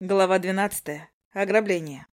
Глава двенадцатая. Ограбление.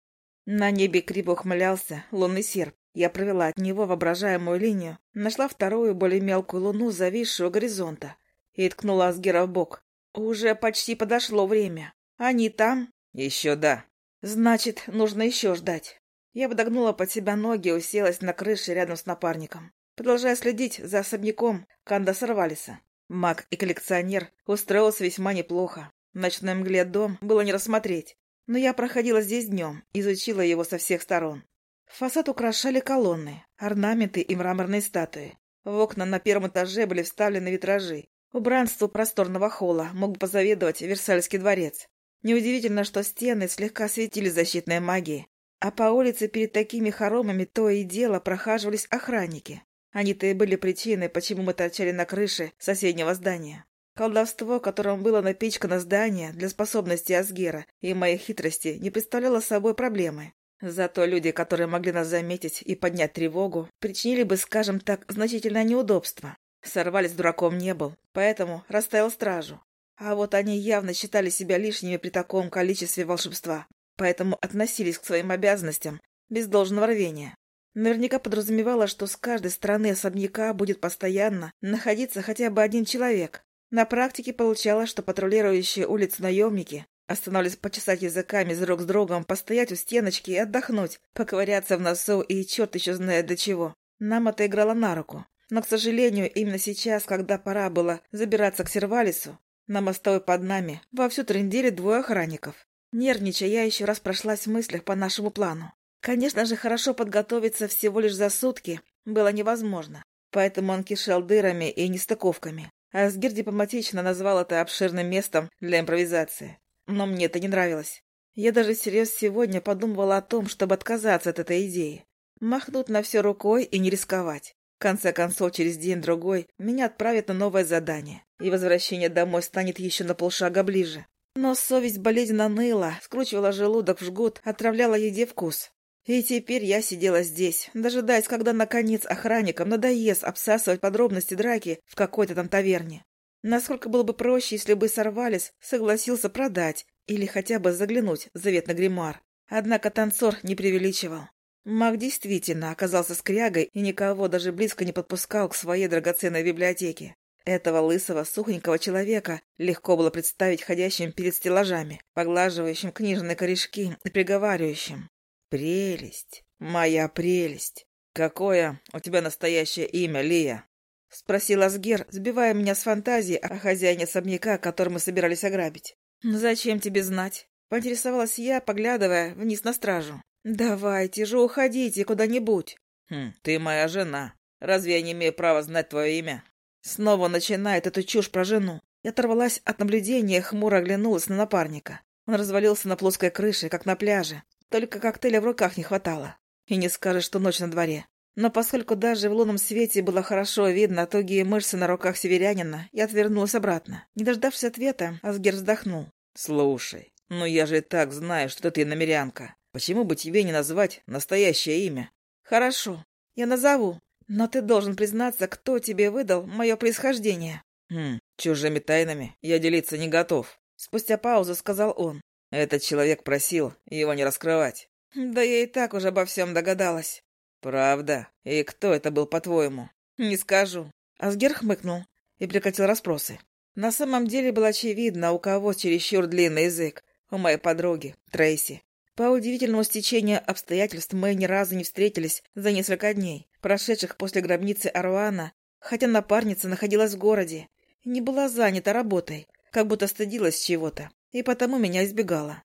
На небе криво ухмылялся лунный серп. Я провела от него воображаемую линию, нашла вторую, более мелкую луну, зависшую горизонта, и ткнула Асгера в бок. Уже почти подошло время. Они там? Еще да. Значит, нужно еще ждать. Я подогнула под себя ноги и уселась на крыше рядом с напарником, продолжая следить за особняком Канда Сарвалиса. Маг и коллекционер устроился весьма неплохо. В ночной мгле дом было не рассмотреть, но я проходила здесь днем, изучила его со всех сторон. Фасад украшали колонны, орнаменты и мраморные статуи. В окна на первом этаже были вставлены витражи. Убранству просторного холла мог бы позаведовать Версальский дворец. Неудивительно, что стены слегка светили защитной магией, а по улице перед такими хоромами то и дело прохаживались охранники. Они-то и были причиной, почему мы торчали на крыше соседнего здания. Колдовство, которым было напичкано здание для способностей Асгера и моей хитрости, не представляло собой проблемы. Зато люди, которые могли нас заметить и поднять тревогу, причинили бы, скажем так, значительное неудобство. Сорвались дураком не был, поэтому расставил стражу. А вот они явно считали себя лишними при таком количестве волшебства, поэтому относились к своим обязанностям без должного рвения. Наверняка подразумевало, что с каждой стороны особняка будет постоянно находиться хотя бы один человек, на практике получалось, что патрулирующие улицу наемники останавливались почесать языками друг с другом, постоять у стеночки и отдохнуть, поковыряться в носу и черт еще знает до чего. Нам это играло на руку. Но, к сожалению, именно сейчас, когда пора было забираться к Сервалису, на мостовой под нами вовсю трындели двое охранников. Нервничая, я еще раз прошлась в мыслях по нашему плану. Конечно же, хорошо подготовиться всего лишь за сутки было невозможно, поэтому он кишел дырами и нестыковками. Асгир дипломатично назвал это обширным местом для импровизации. Но мне это не нравилось. Я даже всерьез сегодня подумывала о том, чтобы отказаться от этой идеи. Махнуть на все рукой и не рисковать. В конце концов, через день-другой меня отправят на новое задание, и возвращение домой станет еще на полшага ближе. Но совесть болезненно ныла, скручивала желудок в жгут, отравляла еде вкус. И теперь я сидела здесь, дожидаясь, когда, наконец, охранникам надоест обсасывать подробности драки в какой-то там таверне. Насколько было бы проще, если бы Сорвалис согласился продать или хотя бы заглянуть в заветный гримуар. Однако танцор не преувеличивал. Маг действительно оказался скрягой и никого даже близко не подпускал к своей драгоценной библиотеке. Этого лысого, сухонького человека легко было представить ходящим перед стеллажами, поглаживающим книжные корешки и приговаривающим. «Прелесть! Моя прелесть! Какое у тебя настоящее имя, Лия?» — спросил Асгер, сбивая меня с фантазии о хозяине особняка, который мы собирались ограбить. «Зачем тебе знать?» — поинтересовалась я, поглядывая вниз на стражу. «Давайте же уходите куда-нибудь». «Хм, ты моя жена. Разве я не имею права знать твое имя?» Снова начинает эту чушь про жену. Я оторвалась от наблюдения, хмуро оглянулась на напарника. Он развалился на плоской крыше, как на пляже, только коктейля в руках не хватало. И не скажешь, что ночь на дворе. Но поскольку даже в лунном свете было хорошо видно тугие мышцы на руках северянина, я отвернулась обратно. Не дождавшись ответа, Асгер вздохнул. «Слушай, ну я же и так знаю, что ты намерянка. Почему бы тебе не назвать настоящее имя?» «Хорошо, я назову. Но ты должен признаться, кто тебе выдал мое происхождение». «Хм, чужими тайнами я делиться не готов», — спустя паузу сказал он. Этот человек просил его не раскрывать. Да я и так уже обо всем догадалась. Правда? И кто это был, по-твоему? Не скажу. Асгер хмыкнул и прекратил расспросы. На самом деле было очевидно, у кого чересчур длинный язык. У моей подруги, Трейси. По удивительному стечению обстоятельств мы ни разу не встретились за несколько дней, прошедших после гробницы Аруана, хотя напарница находилась в городе не была занята работой, как будто стыдилась чего-то и потому меня избегала.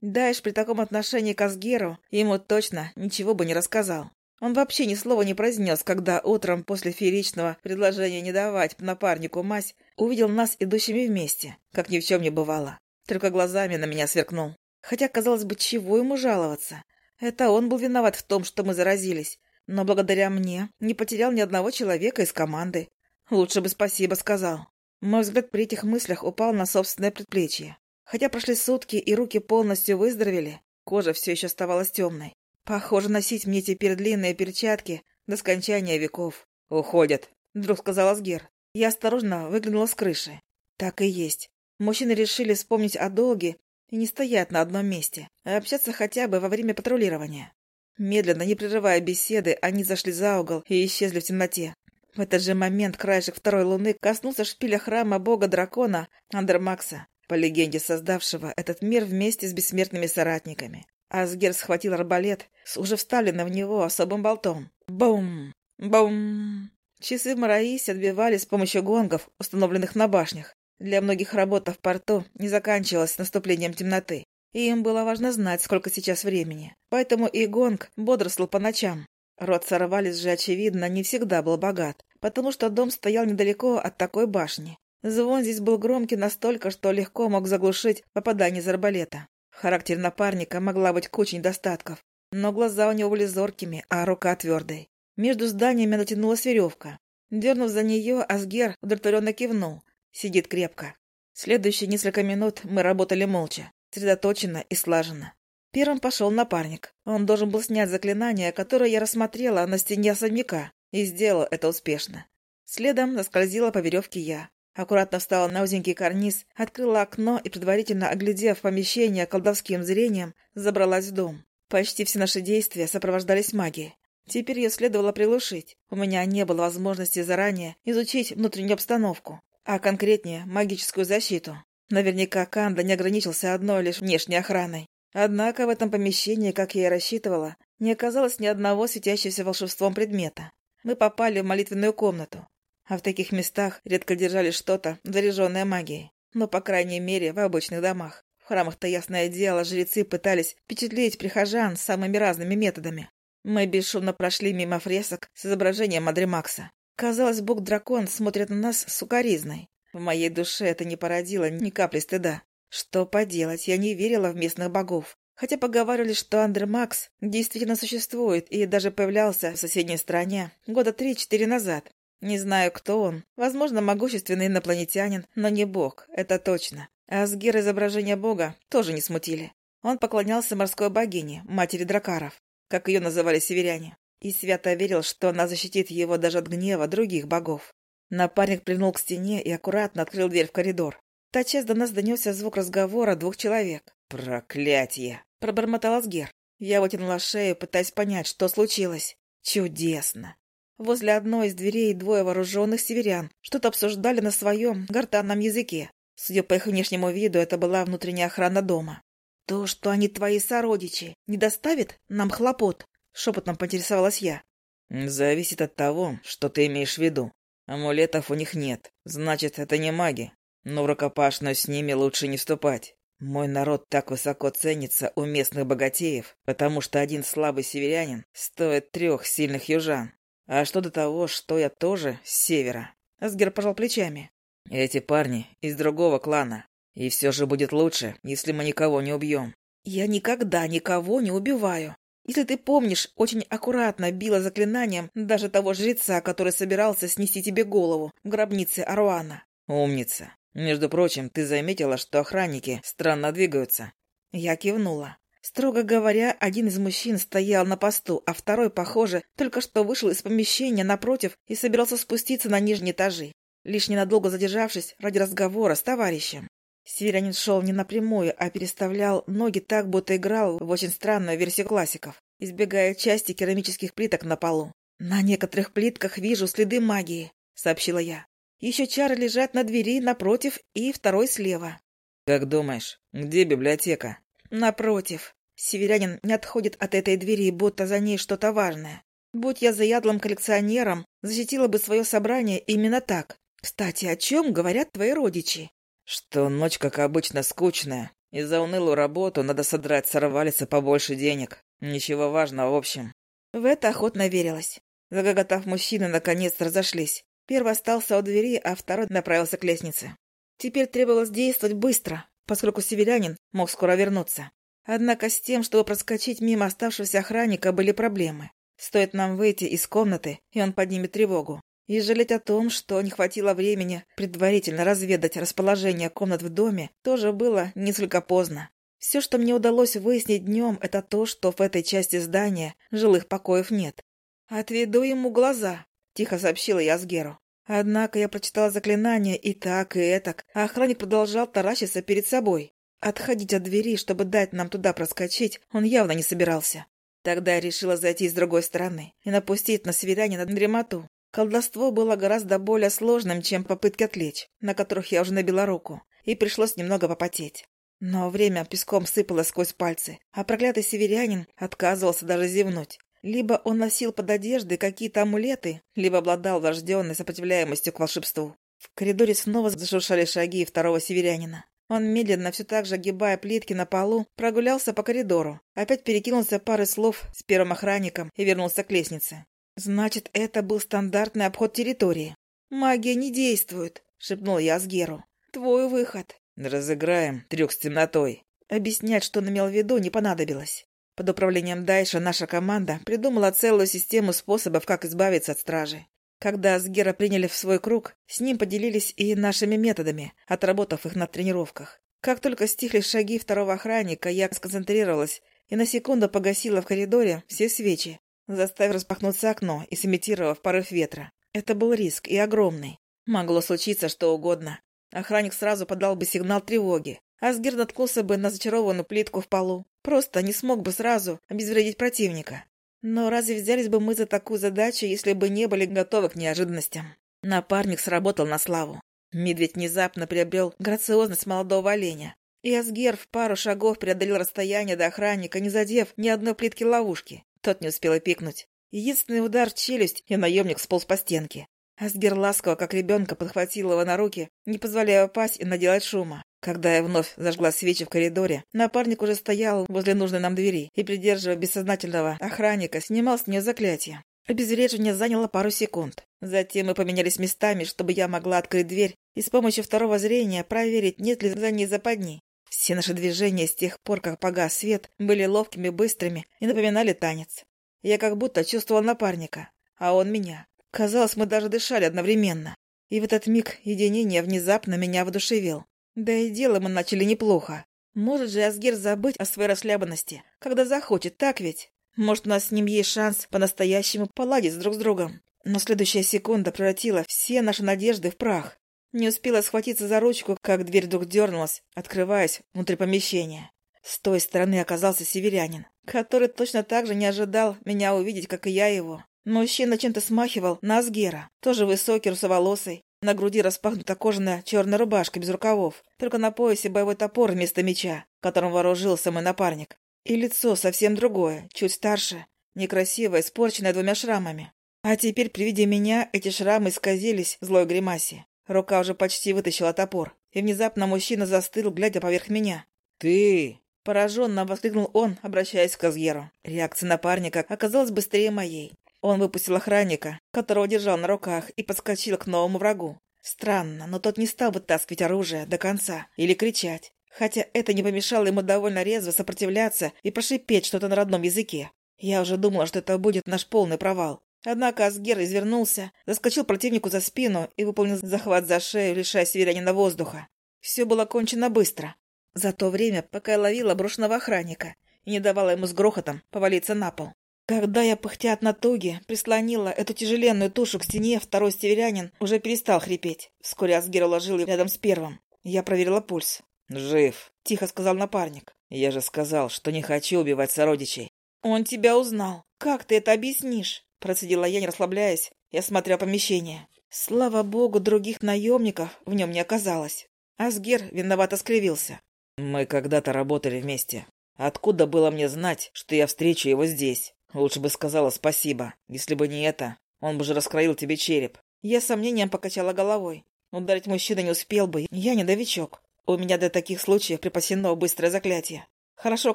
Дайш при таком отношении к Асгеру ему точно ничего бы не рассказал. Он вообще ни слова не произнес, когда утром после фееричного предложения не давать напарнику мазь увидел нас идущими вместе, как ни в чем не бывало. Только глазами на меня сверкнул. Хотя, казалось бы, чего ему жаловаться? Это он был виноват в том, что мы заразились. Но благодаря мне не потерял ни одного человека из команды. Лучше бы спасибо сказал. Мой взгляд при этих мыслях упал на собственное предплечье. Хотя прошли сутки и руки полностью выздоровели, кожа все еще оставалась темной. Похоже, носить мне теперь длинные перчатки до скончания веков. «Уходят», — вдруг сказал Асгер. Я осторожно выглянула с крыши. Так и есть. Мужчины решили вспомнить о долге и не стоять на одном месте, а общаться хотя бы во время патрулирования. Медленно, не прерывая беседы, они зашли за угол и исчезли в темноте. В этот же момент краешек второй луны коснулся шпиля храма бога-дракона Андермакса, по легенде создавшего этот мир вместе с бессмертными соратниками. Асгер схватил арбалет с уже вставленным в него особым болтом. Бум! Бум! Часы в Мараисе отбивали с помощью гонгов, установленных на башнях. Для многих работа в порту не заканчивалась наступлением темноты, и им было важно знать, сколько сейчас времени. Поэтому и гонг бодрствовал по ночам. Род Сарвалис же, очевидно, не всегда был богат, потому что дом стоял недалеко от такой башни. Звон здесь был громкий настолько, что легко мог заглушить попадание из арбалета. Характер напарника могла быть кучей недостатков, но глаза у него были зоркими, а рука твердой. Между зданиями натянулась веревка. Дернув за нее, Асгер удовлетворенно кивнул. Сидит крепко. Следующие несколько минут мы работали молча, сосредоточенно и слаженно. Первым пошел напарник. Он должен был снять заклинание, которое я рассмотрела на стене особняка, и сделал это успешно. Следом заскользила по веревке я. Аккуратно встала на узенький карниз, открыла окно и, предварительно оглядев помещение колдовским зрением, забралась в дом. Почти все наши действия сопровождались магией. Теперь ее следовало приглушить. У меня не было возможности заранее изучить внутреннюю обстановку, а конкретнее магическую защиту. Наверняка Канда не ограничился одной лишь внешней охраной. Однако в этом помещении, как я и рассчитывала, не оказалось ни одного светящегося волшебством предмета. Мы попали в молитвенную комнату, а в таких местах редко держали что-то, заряженное магией. Но, по крайней мере, в обычных домах. В храмах-то, ясное дело, жрецы пытались впечатлить прихожан самыми разными методами. Мы бесшумно прошли мимо фресок с изображением Мадри Макса. Казалось, бог-дракон смотрит на нас с укоризной. В моей душе это не породило ни капли стыда. Что поделать, я не верила в местных богов. Хотя поговаривали, что Андермакс действительно существует и даже появлялся в соседней стране года три-четыре назад. Не знаю, кто он. Возможно, могущественный инопланетянин, но не бог, это точно. А Асгир изображения бога тоже не смутили. Он поклонялся морской богине, матери дракаров, как ее называли северяне, и свято верил, что она защитит его даже от гнева других богов. Напарник прильнул к стене и аккуратно открыл дверь в коридор. Тотчас до нас донесся звук разговора двух человек. «Проклятие!» — пробормотал Асгер. Я вытянула шею, пытаясь понять, что случилось. Чудесно! Возле одной из дверей двое вооруженных северян что-то обсуждали на своем гортанном языке. Судя по их внешнему виду, это была внутренняя охрана дома. «То, что они твои сородичи, не доставит нам хлопот?» — шепотом поинтересовалась я. «Зависит от того, что ты имеешь в виду. Амулетов у них нет, значит, это не маги. Но в рукопашную с ними лучше не вступать. Мой народ так высоко ценится у местных богатеев, потому что один слабый северянин стоит трех сильных южан. А что до того, что я тоже с севера? Асгер пожал плечами. Эти парни из другого клана. И все же будет лучше, если мы никого не убьем. Я никогда никого не убиваю. Если ты помнишь, очень аккуратно била заклинанием даже того жреца, который собирался снести тебе голову в гробнице Аруана. Умница. Между прочим, ты заметила, что охранники странно двигаются? Я кивнула. Строго говоря, один из мужчин стоял на посту, а второй, похоже, только что вышел из помещения напротив и собирался спуститься на нижние этажи, лишь ненадолго задержавшись ради разговора с товарищем. Северянин шел не напрямую, а переставлял ноги так, будто играл в очень странную версию классиков, избегая части керамических плиток на полу. «На некоторых плитках вижу следы магии», — сообщила я. «Еще чары лежат на двери напротив и второй слева». «Как думаешь, где библиотека?» Напротив, северянин не отходит от этой двери, будто за ней что-то важное. Будь я заядлым коллекционером, защитила бы свое собрание именно так. Кстати, о чем говорят твои родичи? Что ночь, как обычно, скучная. И за унылую работу надо содрать с Арвалиса побольше денег. Ничего важного, в общем. В это охотно верилось. Загоготав мужчины, наконец разошлись. Первый остался у двери, а второй направился к лестнице. Теперь требовалось действовать быстро, поскольку северянин мог скоро вернуться. Однако с тем, чтобы проскочить мимо оставшегося охранника, были проблемы. Стоит нам выйти из комнаты, и он поднимет тревогу. И жалеть о том, что не хватило времени предварительно разведать расположение комнат в доме, тоже было несколько поздно. Все, что мне удалось выяснить днем, это то, что в этой части здания жилых покоев нет. «Отведу ему глаза», — тихо сообщила я Асгеру. Однако я прочитала заклинание и так, и этак, а охранник продолжал таращиться перед собой. Отходить от двери, чтобы дать нам туда проскочить, он явно не собирался. Тогда я решила зайти с другой стороны и напустить на свидание на дремоту. Колдовство было гораздо более сложным, чем попытки отвлечь, на которых я уже набила руку, и пришлось немного попотеть. Но время песком сыпало сквозь пальцы, а проклятый северянин отказывался даже зевнуть. Либо он носил под одеждой какие-то амулеты, либо обладал врожденной сопротивляемостью к волшебству. В коридоре снова зашуршали шаги второго северянина. Он медленно, все так же огибая плитки на полу, прогулялся по коридору, опять перекинулся парой слов с первым охранником и вернулся к лестнице. Значит, это был стандартный обход территории. «Магия не действует», — шепнул я Асгеру. «Твой выход». «Разыграем трюк с темнотой». Объяснять, что он имел в виду, не понадобилось. Под управлением Дайша наша команда придумала целую систему способов, как избавиться от стражи. Когда Асгера приняли в свой круг, с ним поделились и нашими методами, отработав их на тренировках. Как только стихли шаги второго охранника, я сконцентрировалась и на секунду погасила в коридоре все свечи, заставив распахнуться окно и сымитировав порыв ветра. Это был риск и огромный. Могло случиться что угодно. Охранник сразу подал бы сигнал тревоги. Асгер наткнулся бы на зачарованную плитку в полу. Просто не смог бы сразу обезвредить противника. Но разве взялись бы мы за такую задачу, если бы не были готовы к неожиданностям? Напарник сработал на славу. Медведь внезапно приобрел грациозность молодого оленя. И Асгер в пару шагов преодолел расстояние до охранника, не задев ни одной плитки ловушки. Тот не успел и пикнуть. Единственный удар в челюсть, и наемник сполз по стенке. Асгер ласково, как ребенка, подхватил его на руки, не позволяя упасть и наделать шума. Когда я вновь зажгла свечи в коридоре, напарник уже стоял возле нужной нам двери и, придерживая бессознательного охранника, снимал с нее заклятие. Обезвреживание заняло пару секунд. Затем мы поменялись местами, чтобы я могла открыть дверь и с помощью второго зрения проверить, нет ли за ней западни. Все наши движения с тех пор, как погас свет, были ловкими, быстрыми и напоминали танец. Я как будто чувствовал напарника, а он меня. Казалось, мы даже дышали одновременно. И в этот миг единения внезапно меня воодушевил. Да и дело мы начали неплохо. Может же Асгир забыть о своей расхлябанности, когда захочет, так ведь? Может, у нас с ним есть шанс по-настоящему поладить друг с другом. Но следующая секунда превратила все наши надежды в прах. Не успела схватиться за ручку, как дверь вдруг дернулась, открываясь внутри помещения. С той стороны оказался северянин, который точно так же не ожидал меня увидеть, как и я его. Мужчина чем-то смахивал на Асгера, тоже высокий, русоволосый, на груди распахнута кожаная черная рубашка без рукавов, только на поясе боевой топор вместо меча, которым вооружился мой напарник. И лицо совсем другое, чуть старше, некрасивое, испорченное двумя шрамами. А теперь при виде меня эти шрамы исказились в злой гримасе. Рука уже почти вытащила топор, и внезапно мужчина застыл, глядя поверх меня. «Ты!» Пораженно воскликнул он, обращаясь к Казьеру. Реакция напарника оказалась быстрее моей. Он выпустил охранника, которого держал на руках, и подскочил к новому врагу. Странно, но тот не стал вытаскивать оружие до конца или кричать, хотя это не помешало ему довольно резво сопротивляться и прошипеть что-то на родном языке. Я уже думала, что это будет наш полный провал. Однако Асгер извернулся, заскочил противнику за спину и выполнил захват за шею, лишая северянина воздуха. Все было кончено быстро. За то время, пока я ловила брошенного охранника и не давала ему с грохотом повалиться на пол. Когда я, пыхтя от натуги, прислонила эту тяжеленную тушу к стене, второй северянин уже перестал хрипеть. Вскоре Асгер уложил его рядом с первым. Я проверила пульс. «Жив», — тихо сказал напарник. «Я же сказал, что не хочу убивать сородичей». «Он тебя узнал. Как ты это объяснишь?» Процедила я, не расслабляясь, и осмотря помещение. Слава богу, других наемников в нем не оказалось. Асгер виновато скривился. «Мы когда-то работали вместе. Откуда было мне знать, что я встречу его здесь?» Лучше бы сказала спасибо. Если бы не это, он бы же раскроил тебе череп. Я с сомнением покачала головой. Ударить мужчина не успел бы. Я не новичок. У меня для таких случаев припасено быстрое заклятие. Хорошо,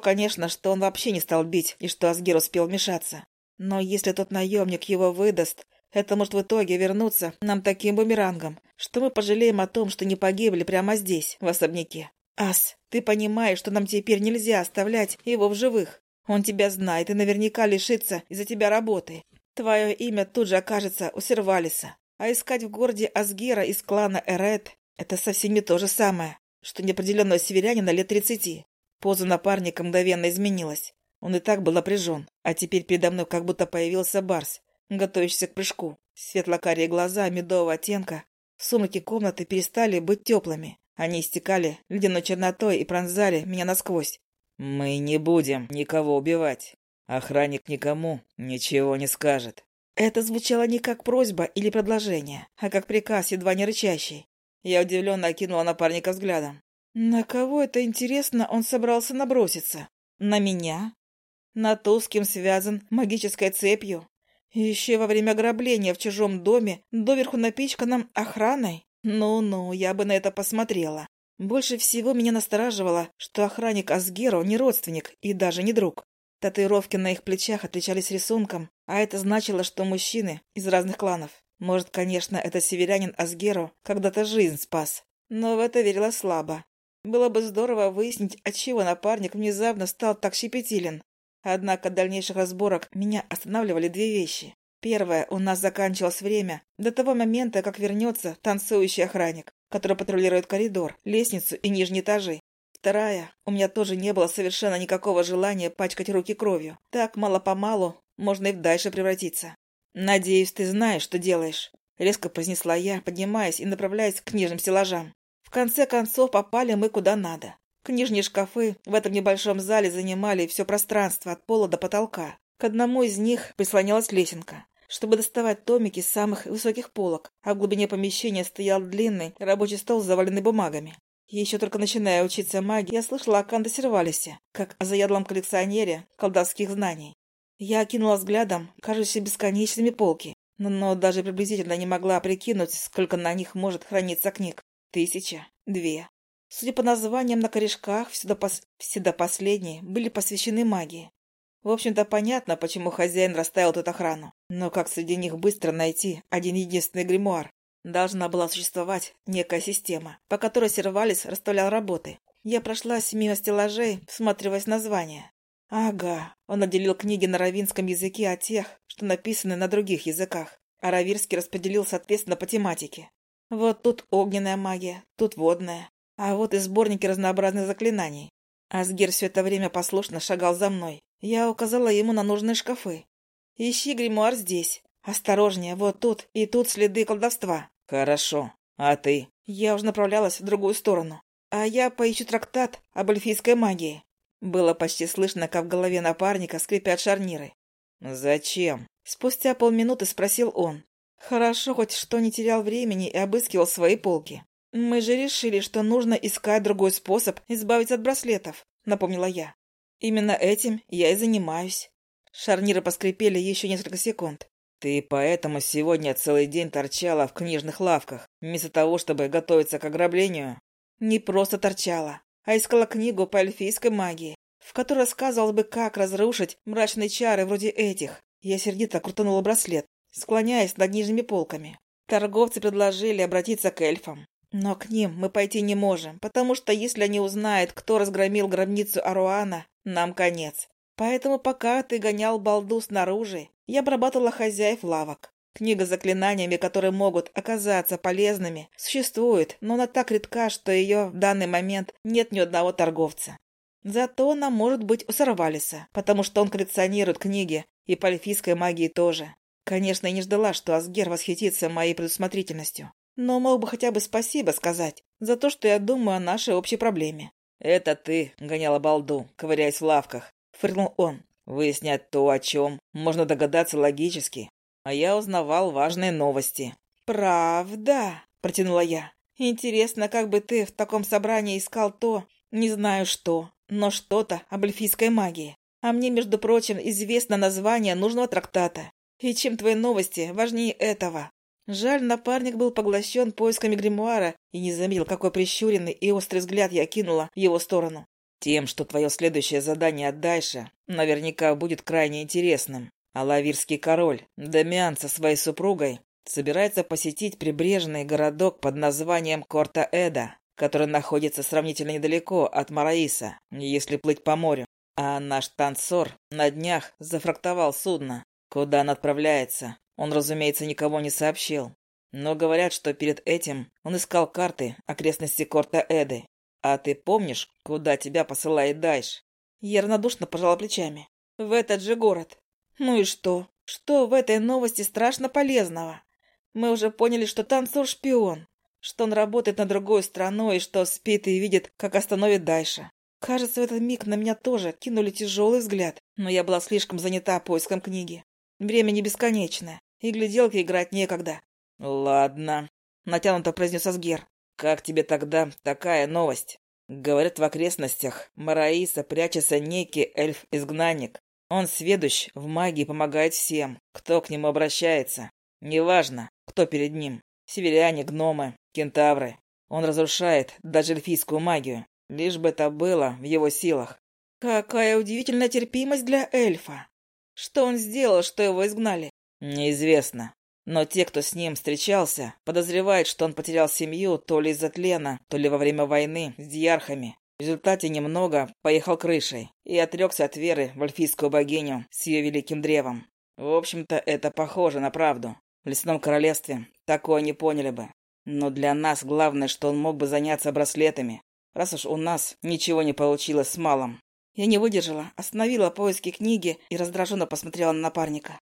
конечно, что он вообще не стал бить и что Асгир успел вмешаться. Но если тот наемник его выдаст, это может в итоге вернуться нам таким бумерангом, что мы пожалеем о том, что не погибли прямо здесь, в особняке. Ас, ты понимаешь, что нам теперь нельзя оставлять его в живых. Он тебя знает и наверняка лишится из-за тебя работы. Твое имя тут же окажется у Сервалиса. А искать в городе Асгера из клана Эрет — это совсем не то же самое, что неопределенного северянина лет тридцати. Поза напарника мгновенно изменилась. Он и так был напряжен, а теперь передо мной как будто появился Барс, готовящийся к прыжку. Светло-карие глаза медового оттенка в сумраке комнаты перестали быть теплыми. Они истекали ледяной чернотой и пронзали меня насквозь. «Мы не будем никого убивать. Охранник никому ничего не скажет». Это звучало не как просьба или предложение, а как приказ, едва не рычащий. Я удивленно окинула напарника взглядом. На кого это, интересно, он собрался наброситься? На меня? На ту, с кем связан магической цепью? Еще во время ограбления в чужом доме, доверху напичканном охраной? Ну-ну, я бы на это посмотрела. Больше всего меня настораживало, что охранник Асгеру не родственник и даже не друг. Татуировки на их плечах отличались рисунком, а это значило, что мужчины из разных кланов. Может, конечно, это северянин Асгеру когда-то жизнь спас. Но в это верила слабо. Было бы здорово выяснить, отчего напарник внезапно стал так щепетилен. Однако дальнейших разборок меня останавливали две вещи. Первое, у нас заканчивалось время до того момента, как вернется танцующий охранник, который патрулирует коридор, лестницу и нижние этажи. Вторая, у меня тоже не было совершенно никакого желания пачкать руки кровью. Так, мало-помалу, можно и дальше превратиться. «Надеюсь, ты знаешь, что делаешь», — резко произнесла я, поднимаясь и направляясь к книжным стеллажам. В конце концов, попали мы куда надо. Книжные шкафы в этом небольшом зале занимали все пространство от пола до потолка. К одному из них прислонялась лесенка, чтобы доставать томики с самых высоких полок, а в глубине помещения стоял длинный рабочий стол, заваленный бумагами. Еще только начиная учиться магии, я слышала о Канде Сервалисе, как о заядлом коллекционере колдовских знаний. Я окинула взглядом кажущиеся бесконечными полки, но, но даже приблизительно не могла прикинуть, сколько на них может храниться книг. Тысяча, две. Судя по названиям на корешках, все до, пос... все до последней были посвящены магии. В общем-то, понятно, почему хозяин расставил тут охрану. Но как среди них быстро найти один единственный гримуар? Должна была существовать некая система, по которой Сервалис расставлял работы. Я прошлась мимо стеллажей, всматриваясь названия. Ага, он отделил книги на равинском языке от тех, что написаны на других языках. А Равирский распределил соответственно по тематике. Вот тут огненная магия, тут водная. А вот и сборники разнообразных заклинаний. Асгер все это время послушно шагал за мной. Я указала ему на нужные шкафы. «Ищи гримуар здесь. Осторожнее, вот тут и тут следы колдовства». «Хорошо. А ты?» Я уже направлялась в другую сторону. «А я поищу трактат об эльфийской магии». Было почти слышно, как в голове напарника скрипят шарниры. «Зачем?» Спустя полминуты спросил он. Хорошо хоть что не терял времени и обыскивал свои полки. «Мы же решили, что нужно искать другой способ избавиться от браслетов», — напомнила я. «Именно этим я и занимаюсь». Шарниры поскрипели еще несколько секунд. «Ты поэтому сегодня целый день торчала в книжных лавках, вместо того, чтобы готовиться к ограблению?» «Не просто торчала, а искала книгу по эльфийской магии, в которой рассказывалось бы, как разрушить мрачные чары вроде этих». Я сердито крутанула браслет, склоняясь над нижними полками. Торговцы предложили обратиться к эльфам. Но к ним мы пойти не можем, потому что если они узнают, кто разгромил гробницу Аруана, нам конец. Поэтому пока ты гонял балду снаружи, я обрабатывала хозяев лавок. Книга с заклинаниями, которые могут оказаться полезными, существует, но она так редка, что ее в данный момент нет ни одного торговца. Зато она может быть у Сарвалиса, потому что он коллекционирует книги, и по эльфийской магии тоже. Конечно, я не ждала, что Асгер восхитится моей предусмотрительностью. Но мог бы хотя бы спасибо сказать за то, что я думаю о нашей общей проблеме. «Это ты гоняла балду, ковыряясь в лавках», — фыркнул он. Выяснять то, о чем можно догадаться логически. А я узнавал важные новости. «Правда?» — протянула я. «Интересно, как бы ты в таком собрании искал то, не знаю что, но что-то об эльфийской магии. А мне, между прочим, известно название нужного трактата. И чем твои новости важнее этого?» Жаль, напарник был поглощен поисками гримуара и не заметил, какой прищуренный и острый взгляд я кинула в его сторону. Тем, что твое следующее задание от наверняка будет крайне интересным. А лавирский король, Дамиан со своей супругой, собирается посетить прибрежный городок под названием Корта-Эда, который находится сравнительно недалеко от Мараиса, если плыть по морю. А наш танцор на днях зафрактовал судно. Куда он отправляется, он, разумеется, никого не сообщил. Но говорят, что перед этим он искал карты окрестности Корта-Эды «А ты помнишь, куда тебя посылает Дайш?» Я равнодушно пожала плечами. «В этот же город. Ну и что? Что в этой новости страшно полезного? Мы уже поняли, что танцор шпион. что он работает на другую страну и что спит и видит, как остановит дальше. Кажется, в этот миг на меня тоже кинули тяжелый взгляд, но я была слишком занята поиском книги. Время не бесконечное, и гляделки играть некогда. «Ладно», — натянуто произнес Асгер. «Как тебе тогда такая новость?» Говорят, в окрестностях Мараиса прячется некий эльф-изгнанник. Он сведущ в магии помогает всем, кто к нему обращается. Неважно, кто перед ним. Северяне, гномы, кентавры. Он разрушает даже эльфийскую магию, лишь бы это было в его силах. Какая удивительная терпимость для эльфа. Что он сделал, что его изгнали? Неизвестно. Но те, кто с ним встречался, подозревают, что он потерял семью то ли из-за тлена, то ли во время войны с диархами. В результате немного поехал крышей и отрекся от веры в альфийскую богиню с ее великим древом. В общем-то, это похоже на правду. В лесном королевстве такое не поняли бы. Но для нас главное, что он мог бы заняться браслетами, раз уж у нас ничего не получилось с малым. Я не выдержала, остановила поиски книги и раздраженно посмотрела на напарника.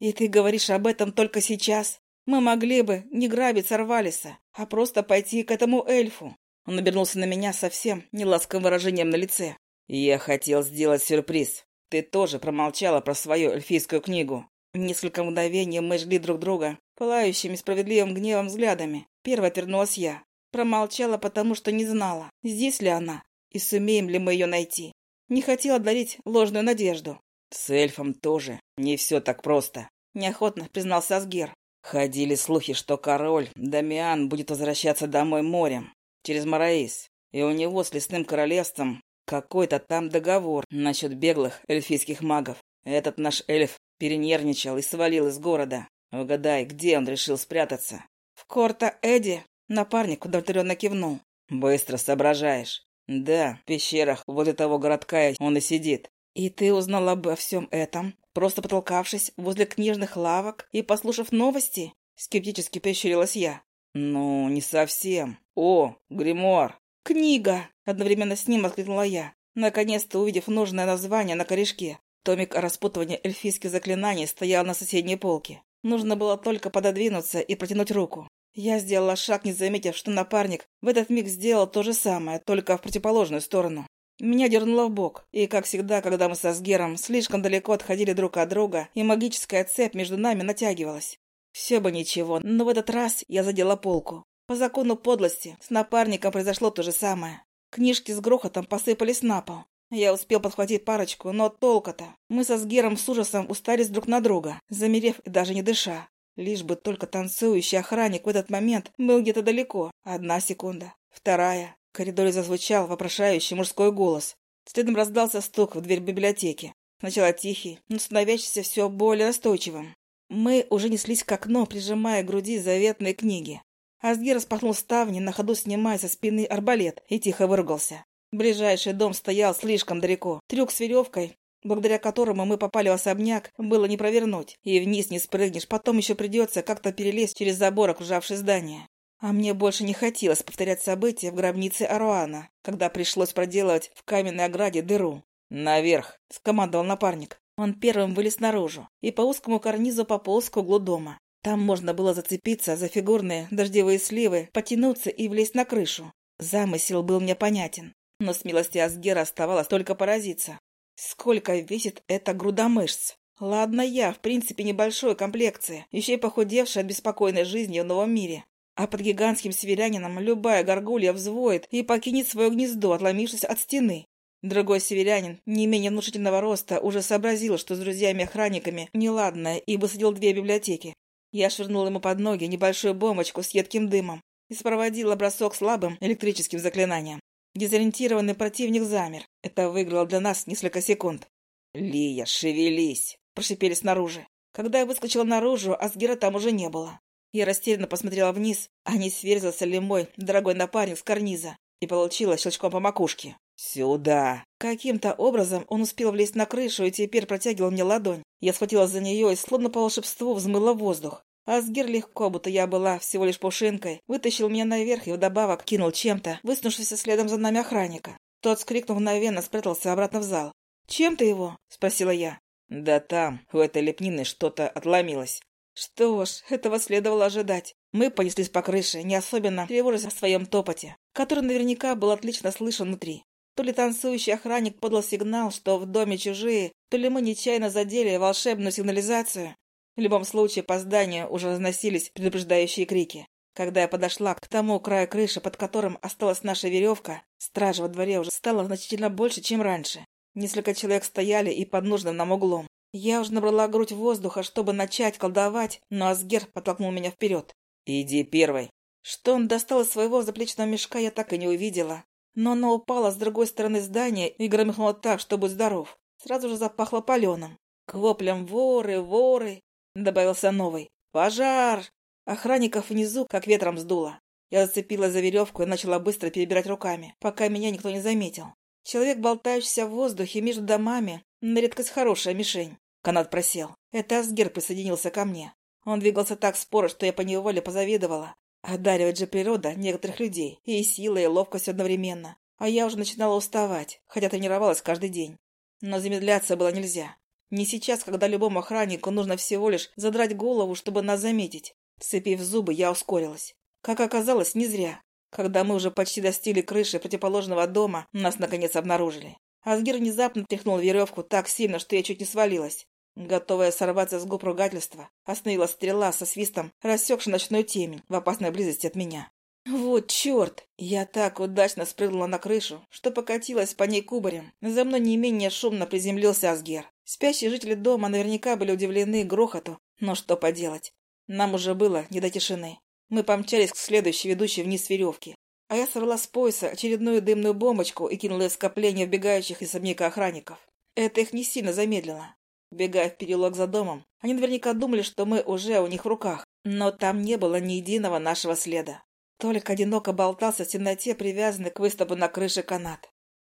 «И ты говоришь об этом только сейчас? Мы могли бы не грабить Сарвалиса, а просто пойти к этому эльфу». Он обернулся на меня совсем неласковым выражением на лице. «Я хотел сделать сюрприз. Ты тоже промолчала про свою эльфийскую книгу». Несколько мгновений мы жгли друг друга, пылающими справедливым гневом взглядами. Первая отвернулась я. Промолчала, потому что не знала, здесь ли она, и сумеем ли мы ее найти. Не хотела дарить ложную надежду. «С эльфом тоже не все так просто», — неохотно признался Асгер. Ходили слухи, что король Дамиан будет возвращаться домой морем, через Мараис, и у него с лесным королевством какой-то там договор насчет беглых эльфийских магов. Этот наш эльф перенервничал и свалил из города. Угадай, где он решил спрятаться? В Корта Эдди напарник удовлетворенно кивнул. Быстро соображаешь. Да, в пещерах возле того городка он и сидит. «И ты узнала обо всем этом, просто потолкавшись возле книжных лавок и послушав новости?» Скептически прищурилась я. «Ну, не совсем. О, гримуар!» «Книга!» — одновременно с ним воскликнула я, наконец-то увидев нужное название на корешке. Томик о распутывании эльфийских заклинаний стоял на соседней полке. Нужно было только пододвинуться и протянуть руку. Я сделала шаг, не заметив, что напарник в этот миг сделал то же самое, только в противоположную сторону. Меня дернуло в бок, и, как всегда, когда мы со Сгером слишком далеко отходили друг от друга, и магическая цепь между нами натягивалась. Все бы ничего, но в этот раз я задела полку. По закону подлости с напарником произошло то же самое. Книжки с грохотом посыпались на пол. Я успел подхватить парочку, но толка-то. Мы со Сгером с ужасом устались друг на друга, замерев и даже не дыша. Лишь бы только танцующий охранник в этот момент был где-то далеко. Одна секунда, вторая, в коридоре зазвучал вопрошающий мужской голос. Следом раздался стук в дверь библиотеки. Сначала тихий, но становящийся все более настойчивым. Мы уже неслись к окну, прижимая к груди заветные книги. Азги распахнул ставни, на ходу снимая со спины арбалет, и тихо выругался. Ближайший дом стоял слишком далеко. Трюк с веревкой, благодаря которому мы попали в особняк, было не провернуть. И вниз не спрыгнешь, потом еще придется как-то перелезть через забор, окружавший здание. А мне больше не хотелось повторять события в гробнице Аруана, когда пришлось проделывать в каменной ограде дыру. «Наверх!» — скомандовал напарник. Он первым вылез наружу и по узкому карнизу пополз к углу дома. Там можно было зацепиться за фигурные дождевые сливы, потянуться и влезть на крышу. Замысел был мне понятен, но смелости Асгера оставалось только поразиться. Сколько весит эта груда мышц? Ладно я, в принципе, небольшой комплекции, еще и похудевшая от беспокойной жизни в новом мире. А под гигантским северянином любая горгулья взвоет и покинет свое гнездо, отломившись от стены. Другой северянин, не менее внушительного роста, уже сообразил, что с друзьями-охранниками неладное, и высадил две библиотеки. Я швырнул ему под ноги небольшую бомбочку с едким дымом и спроводил бросок слабым электрическим заклинанием. Дезориентированный противник замер. Это выиграло для нас несколько секунд. «Лия, шевелись!» – прошипели снаружи. Когда я выскочила наружу, Асгера там уже не было. Я растерянно посмотрела вниз, а не сверзался ли мой дорогой напарник с карниза, и получила щелчком по макушке. «Сюда!» Каким-то образом он успел влезть на крышу и теперь протягивал мне ладонь. Я схватилась за нее и словно по волшебству взмыла воздух. Асгир легко, будто я была всего лишь пушинкой, вытащил меня наверх и вдобавок кинул чем-то, выснувшись следом за нами охранника. Тот, скрикнув мгновенно, спрятался обратно в зал. «Чем ты его?» — спросила я. «Да там, у этой лепнины что-то отломилось. Что ж, этого следовало ожидать. Мы понеслись по крыше, не особенно тревожась о своем топоте, который наверняка был отлично слышен внутри. То ли танцующий охранник подал сигнал, что в доме чужие, то ли мы нечаянно задели волшебную сигнализацию. В любом случае, по зданию уже разносились предупреждающие крики. Когда я подошла к тому краю крыши, под которым осталась наша веревка, стража во дворе уже стало значительно больше, чем раньше. Несколько человек стояли и под нужным нам углом. Я уже набрала грудь воздуха, чтобы начать колдовать, но Асгер подтолкнул меня вперед. «Иди первой». Что он достал из своего заплечного мешка, я так и не увидела. Но оно упало с другой стороны здания и громыхнуло так, что будь здоров. Сразу же запахло паленым. К воплям «Воры! Воры!» Добавился новый. «Пожар!» Охранников внизу как ветром сдуло. Я зацепила за веревку и начала быстро перебирать руками, пока меня никто не заметил. Человек, болтающийся в воздухе между домами, на редкость хорошая мишень. Канат просел. Это Асгер присоединился ко мне. Он двигался так споро, что я поневоле позавидовала. Одаривает же природа некоторых людей. И сила, и ловкость одновременно. А я уже начинала уставать, хотя тренировалась каждый день. Но замедляться было нельзя. Не сейчас, когда любому охраннику нужно всего лишь задрать голову, чтобы нас заметить. Сцепив зубы, я ускорилась. Как оказалось, не зря. Когда мы уже почти достигли крыши противоположного дома, нас наконец обнаружили. Асгир внезапно тряхнул веревку так сильно, что я чуть не свалилась. Готовая сорваться с губ ругательства, остановила стрела со свистом, рассекши ночную темень в опасной близости от меня. Вот черт! Я так удачно спрыгнула на крышу, что покатилась по ней кубарем. За мной не менее шумно приземлился Асгер. Спящие жители дома наверняка были удивлены грохоту, но что поделать. Нам уже было не до тишины. Мы помчались к следующей ведущей вниз веревки. А я сорвала с пояса очередную дымную бомбочку и кинула в скопление вбегающих из особняка охранников. Это их не сильно замедлило. Бегая в переулок за домом, они наверняка думали, что мы уже у них в руках, но там не было ни единого нашего следа. Только одиноко болтался в темноте, привязанный к выступу на крыше канат.